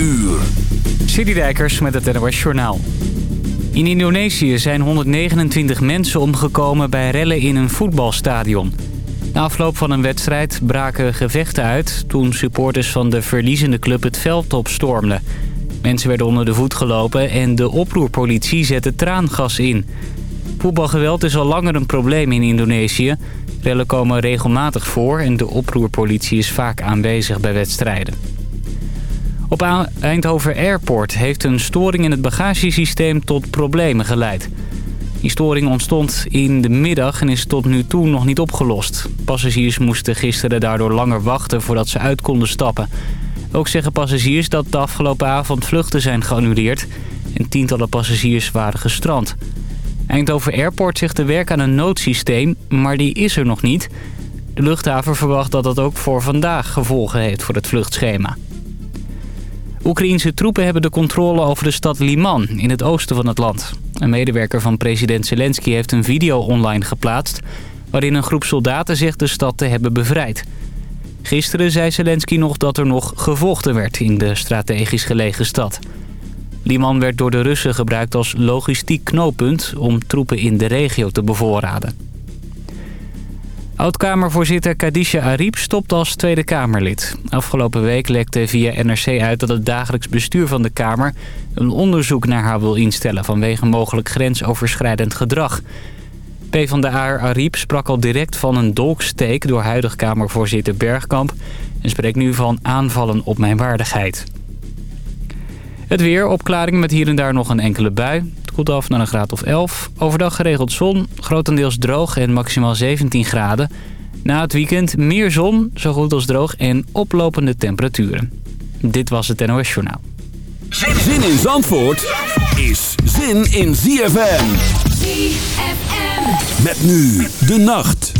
uur. Met het NOS Journaal. In Indonesië zijn 129 mensen omgekomen bij rellen in een voetbalstadion. Na afloop van een wedstrijd braken gevechten uit... toen supporters van de verliezende club het veld opstormden. Mensen werden onder de voet gelopen en de oproerpolitie zette traangas in. Voetbalgeweld is al langer een probleem in Indonesië. Rellen komen regelmatig voor en de oproerpolitie is vaak aanwezig bij wedstrijden. Op Eindhoven Airport heeft een storing in het bagagesysteem tot problemen geleid. Die storing ontstond in de middag en is tot nu toe nog niet opgelost. Passagiers moesten gisteren daardoor langer wachten voordat ze uit konden stappen. Ook zeggen passagiers dat de afgelopen avond vluchten zijn geannuleerd... en tientallen passagiers waren gestrand. Eindhoven Airport zegt te werken aan een noodsysteem, maar die is er nog niet. De luchthaven verwacht dat dat ook voor vandaag gevolgen heeft voor het vluchtschema. Oekraïense troepen hebben de controle over de stad Liman in het oosten van het land. Een medewerker van president Zelensky heeft een video online geplaatst... waarin een groep soldaten zegt de stad te hebben bevrijd. Gisteren zei Zelensky nog dat er nog gevochten werd in de strategisch gelegen stad. Liman werd door de Russen gebruikt als logistiek knooppunt om troepen in de regio te bevoorraden. Oud-Kamervoorzitter Kadisha Ariep stopt als Tweede Kamerlid. Afgelopen week lekte via NRC uit dat het dagelijks bestuur van de Kamer... een onderzoek naar haar wil instellen vanwege mogelijk grensoverschrijdend gedrag. PvdA Ariep sprak al direct van een dolksteek door huidig Kamervoorzitter Bergkamp... en spreekt nu van aanvallen op mijn waardigheid. Het weer, opklaring met hier en daar nog een enkele bui. Het koelt af naar een graad of 11. Overdag geregeld zon, grotendeels droog en maximaal 17 graden. Na het weekend meer zon, zo goed als droog en oplopende temperaturen. Dit was het NOS Journaal. Zin in Zandvoort is zin in ZFM. ZFM. Met nu de nacht.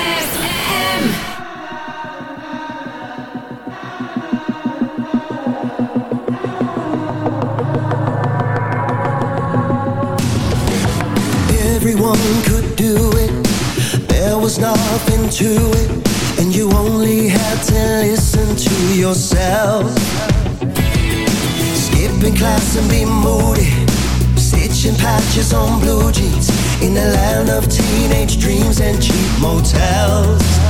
Could do it. There was nothing to it, and you only had to listen to yourself. Skipping class and be moody. Stitching patches on blue jeans. In the land of teenage dreams and cheap motels.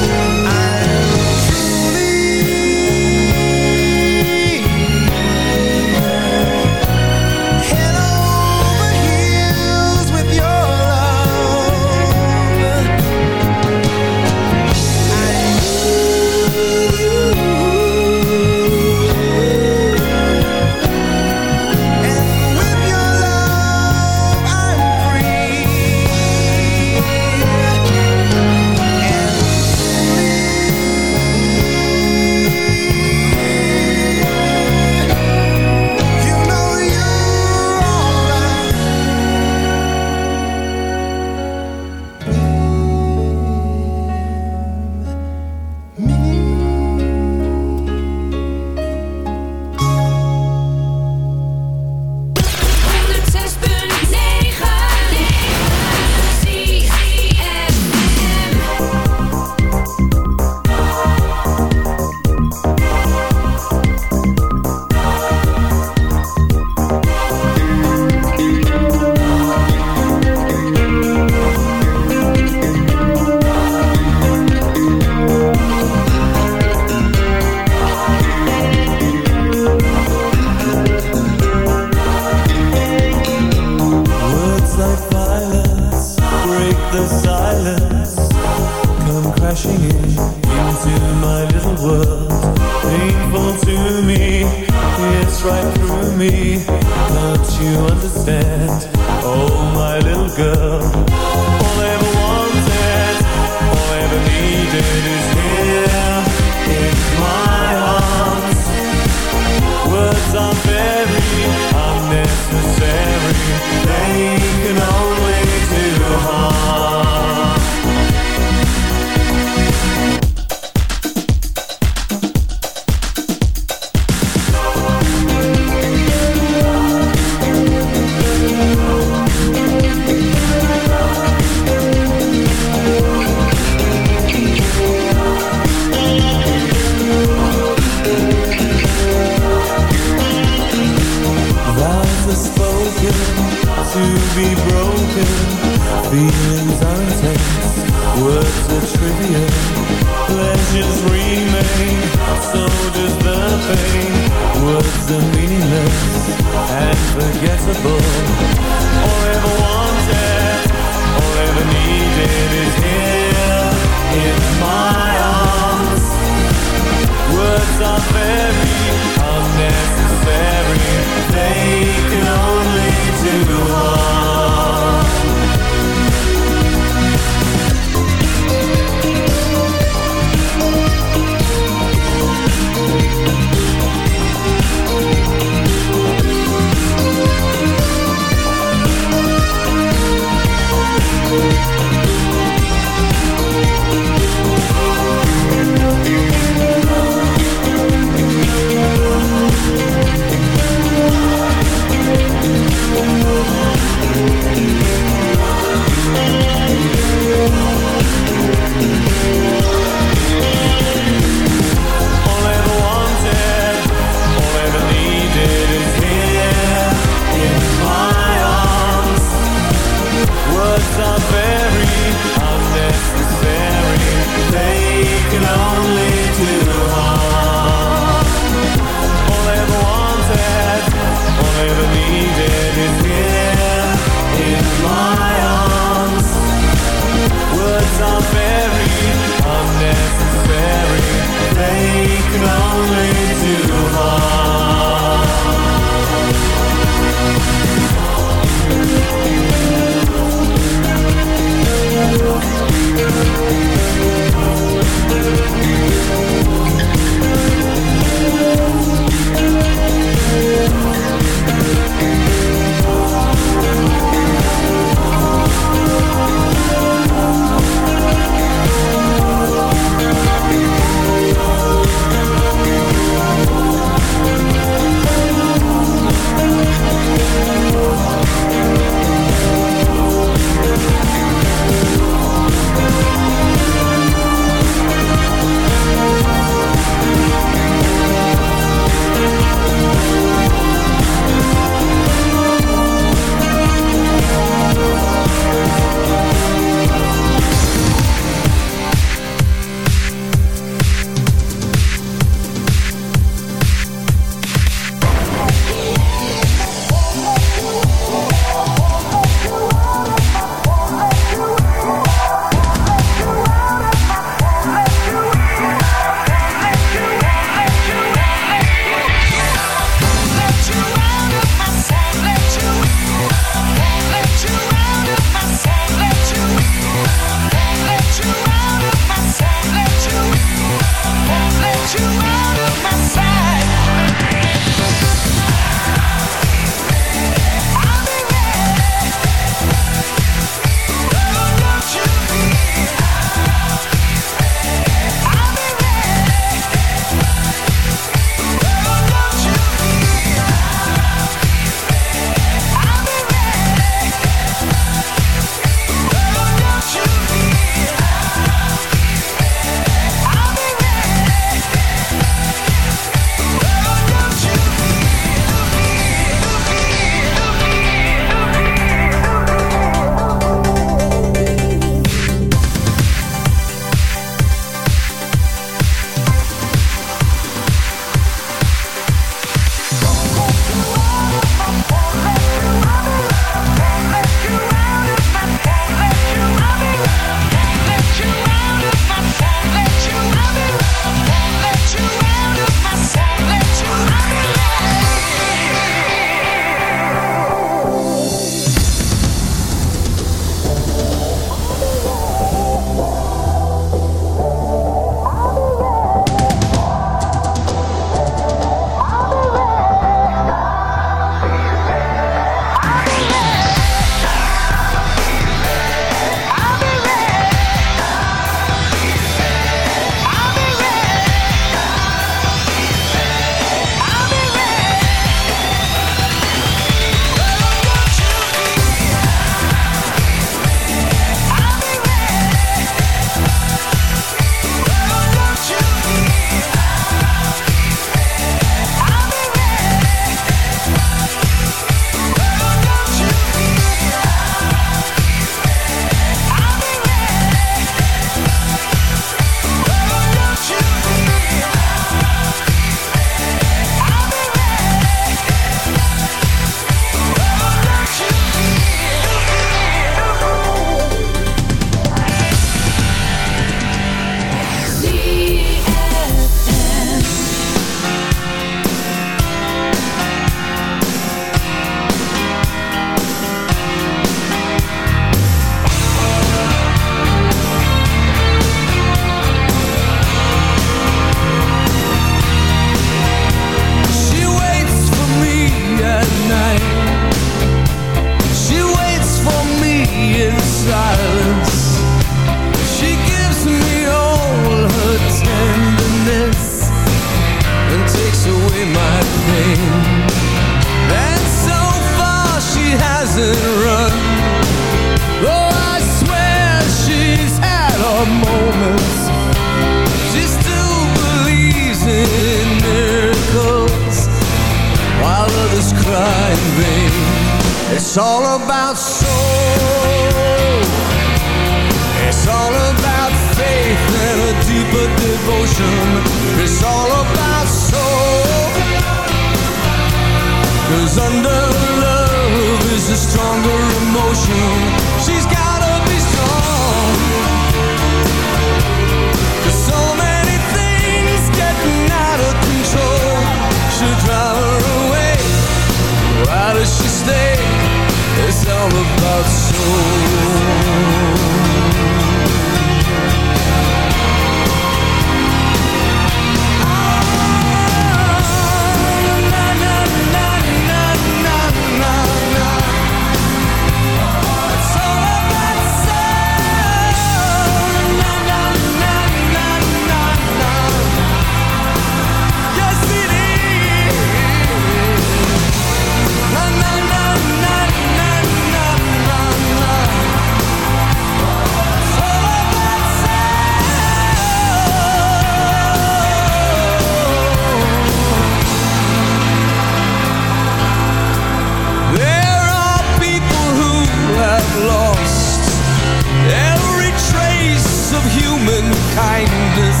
Kindness.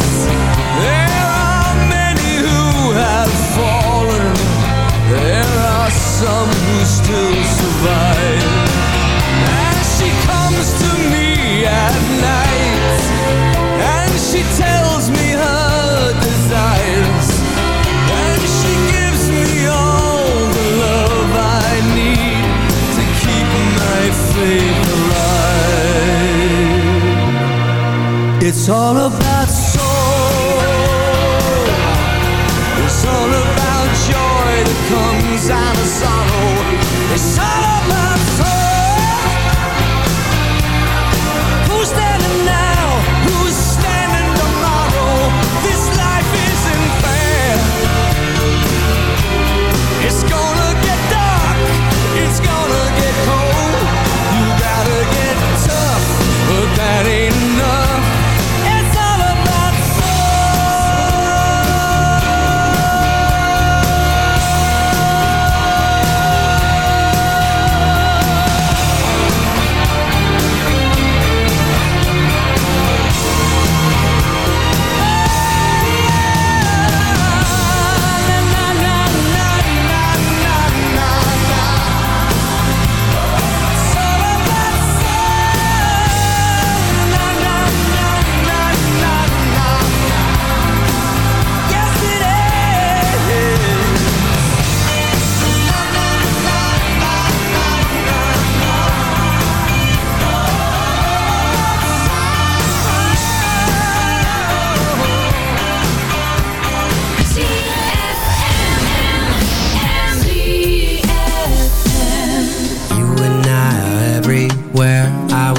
There are many who have fallen. There are some who still survive. It's all about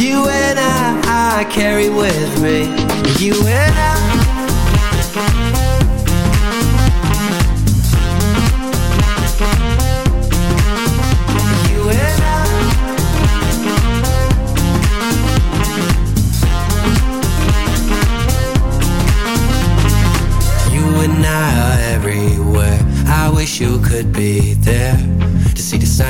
You and I, I carry with me. You and I. You and I.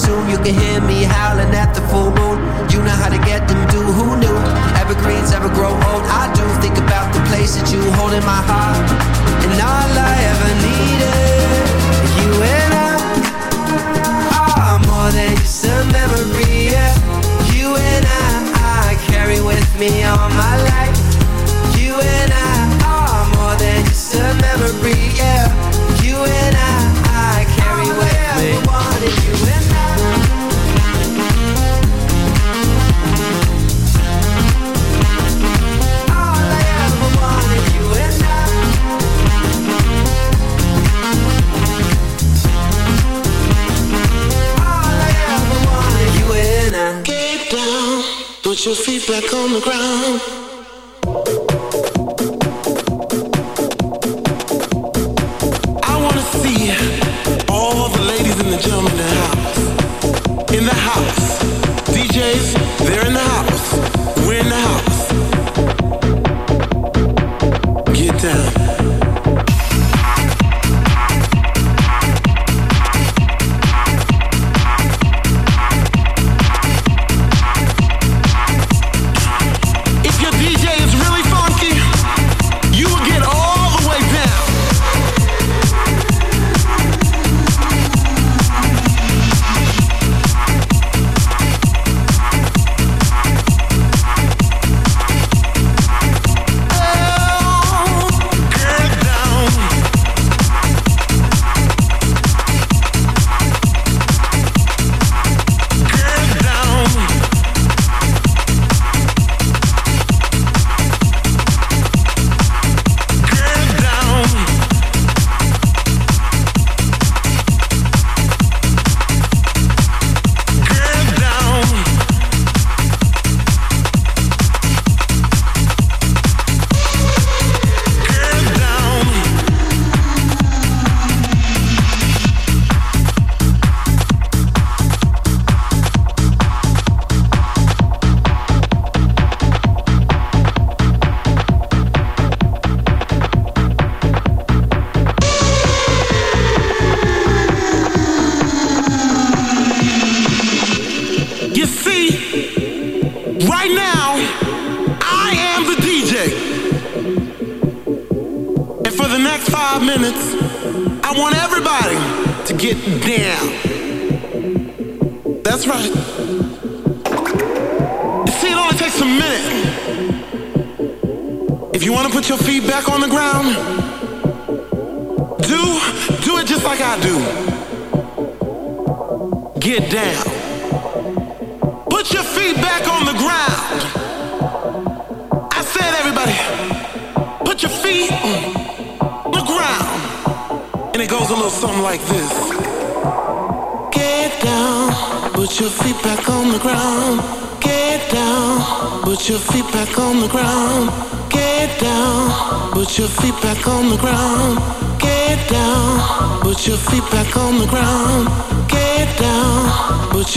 soon you can hear me howling at the full moon. You know how to get them, do who knew? Evergreens ever grow old. I do think about the place that you hold in my heart, and all I ever needed, you and I are more than just a memory. Yeah. You and I, I carry with me all my life. black on the ground.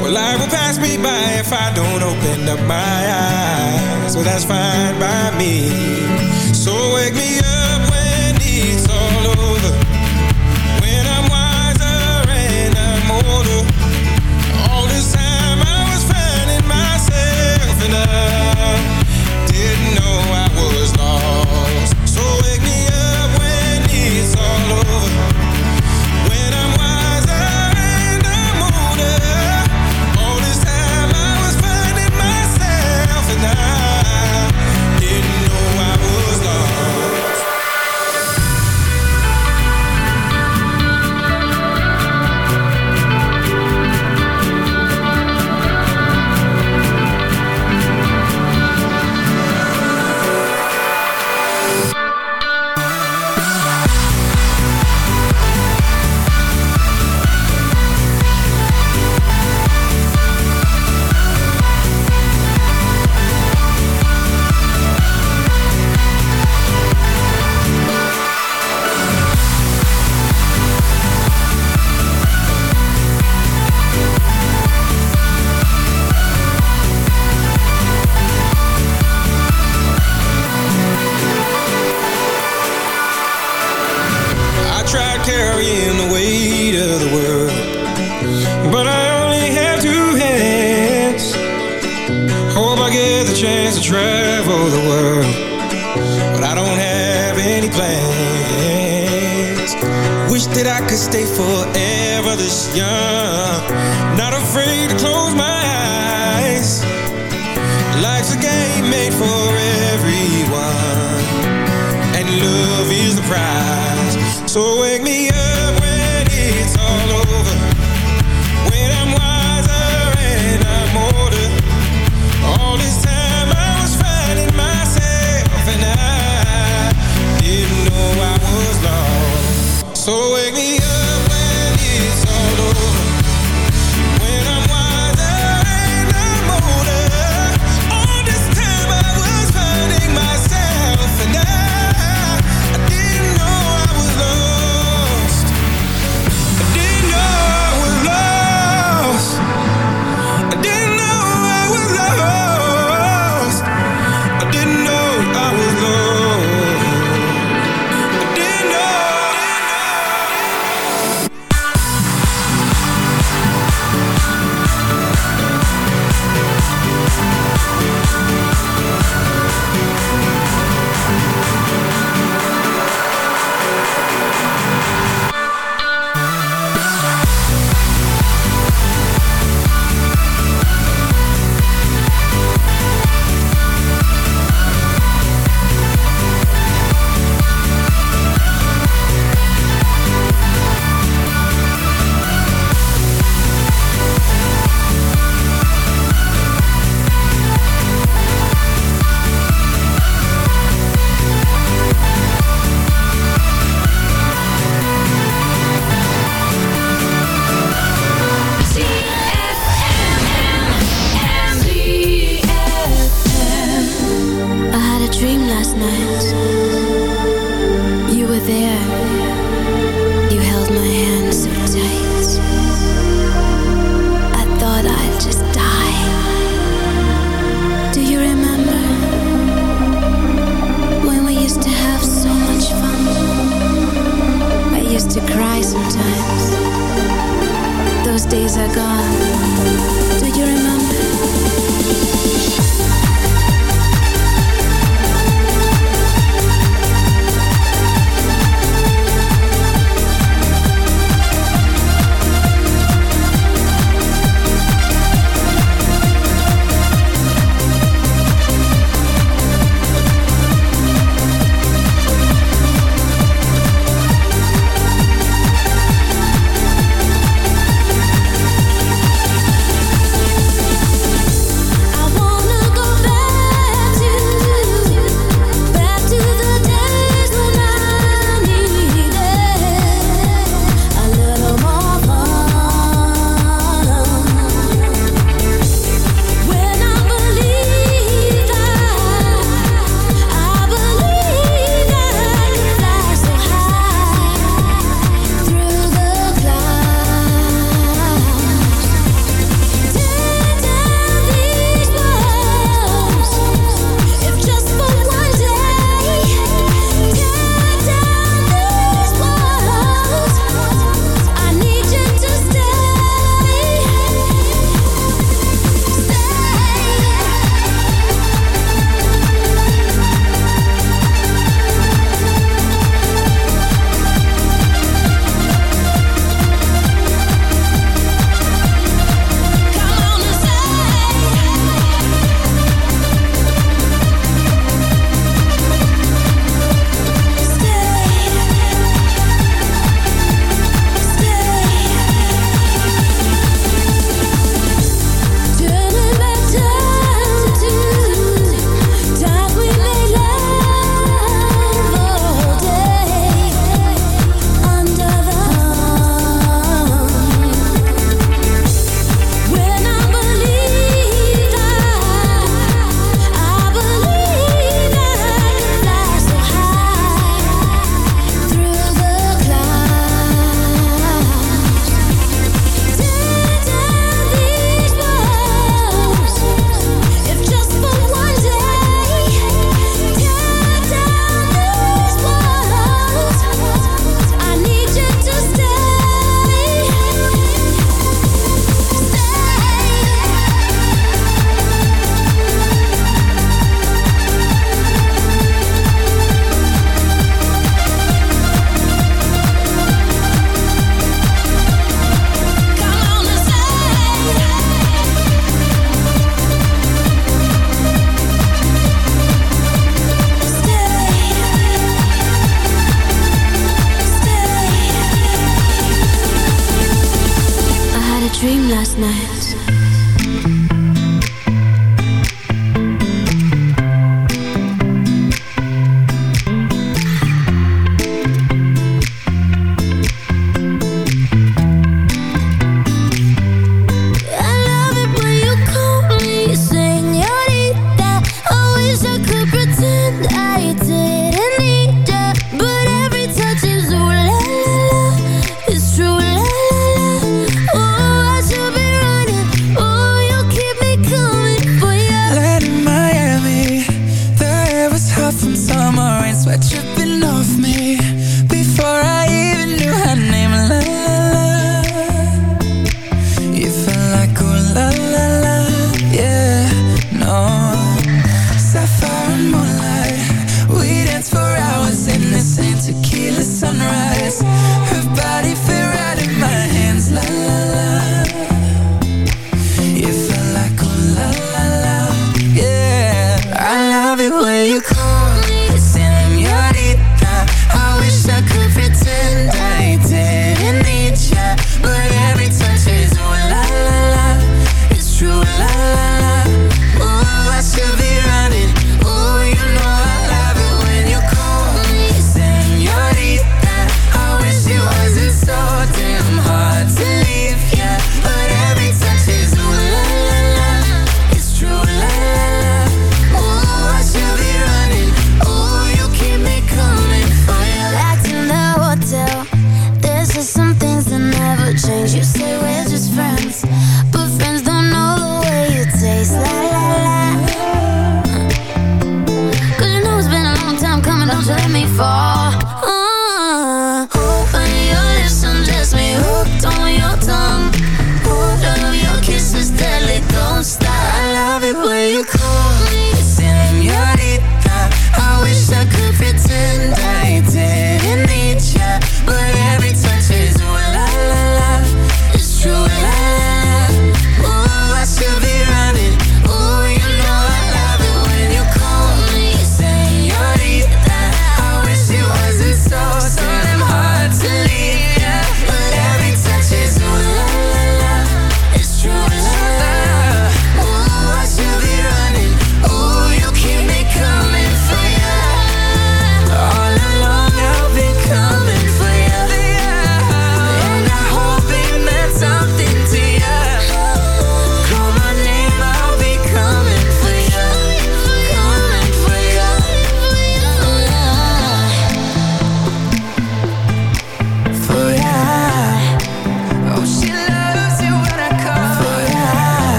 Well, life will pass me by if I don't open up my eyes. Well, that's fine by me. So wake me up. love is the prize So wake me up.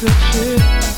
Good shit.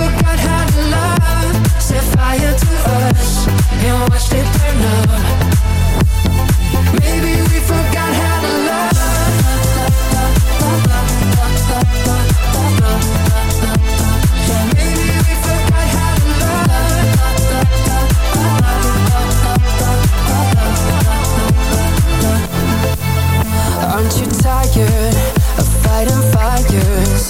forgot how to love Set fire to us And it burn up. Maybe we forgot how to love Maybe we forgot how to love Aren't you tired of fighting fires?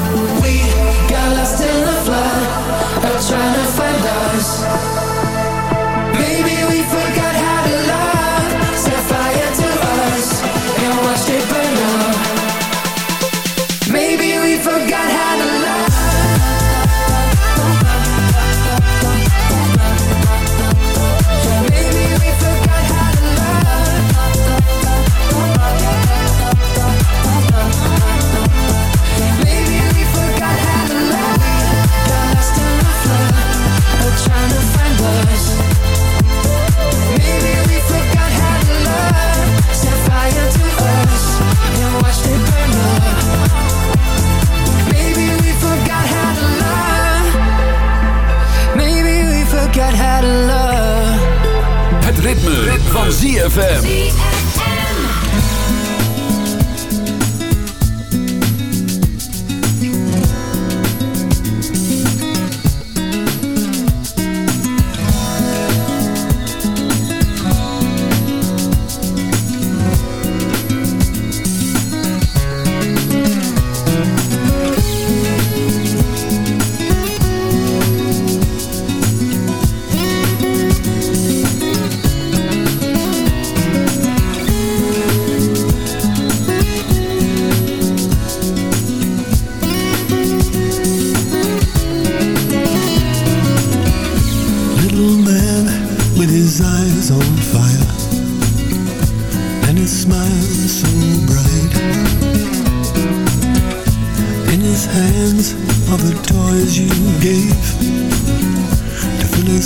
ritme, van ZFM.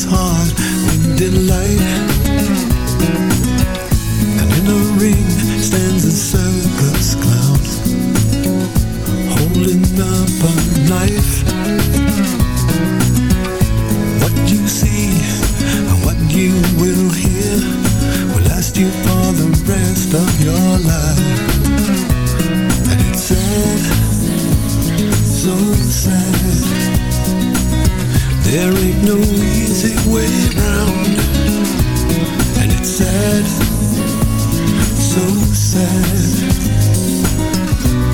Heart with delight. And in a ring stands a circus clown holding up a knife. What you see and what you will hear will last you for the rest of your life. And it's sad, so sad. There ain't no way round. And it's sad, so sad.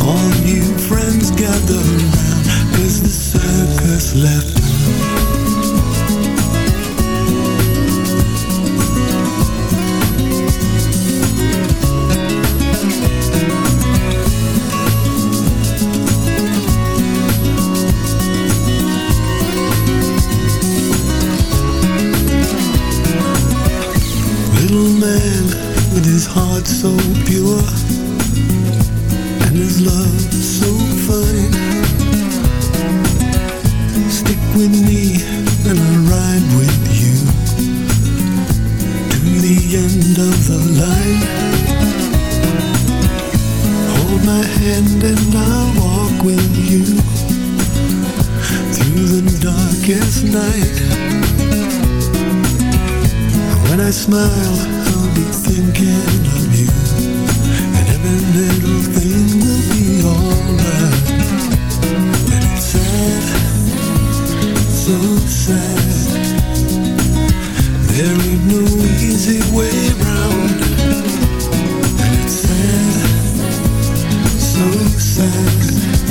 All new friends gather round, cause the circus left so sad.